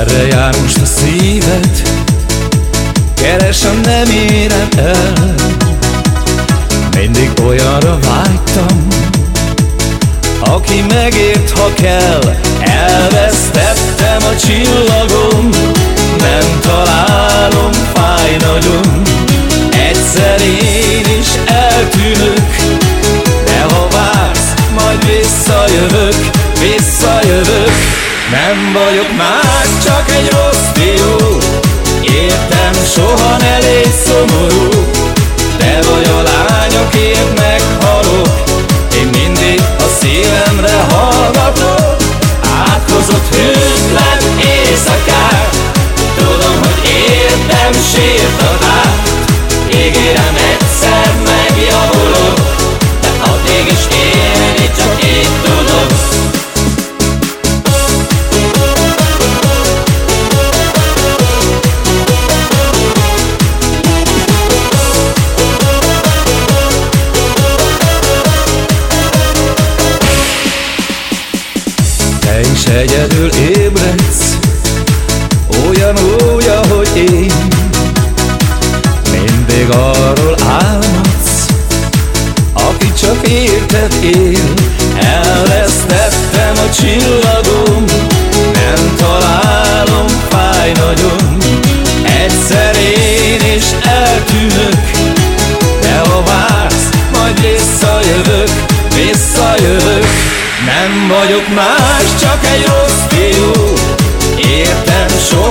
Már most a szíved Keresem, nem érem el. Mindig olyanra vágytam Aki megért, ha kell Elvesztettem Nem vagyok más, csak egy rossz fiú. Értem, soha ne légy szomorú egyedül ébredsz. Olyan úgy, ahogy én. Mindig arról álmodsz. Aki csak érted él Elvesztettem a csillagom Nem találom, fáj nagyon. Egyszer én is eltűnök. De ha vársz, majd visszajövök Visszajövök Nem vagyok más, csak egy rossz fiú. Értem, soha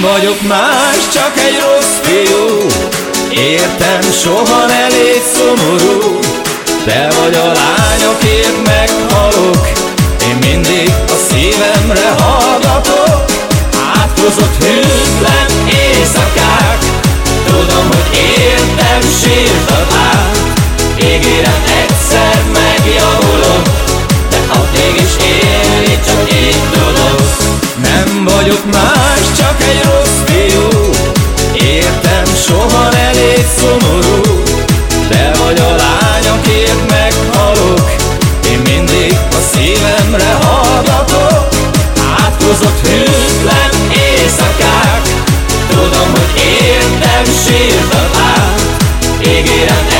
Vagyok más, csak egy rossz fiú. Értem, soha ne légy szomorú. Te vagy a lányokért meghalok. Én mindig a szívemre hallgatok. Átkozott hűtlen éjszakák. Tudom, hogy értem sírtak szomorú. Te vagy a lányokért meghalok Én mindig a szívemre hallgatok. Átkozott hűtlen éjszakák Tudom, hogy értem sírtak át. Ígérem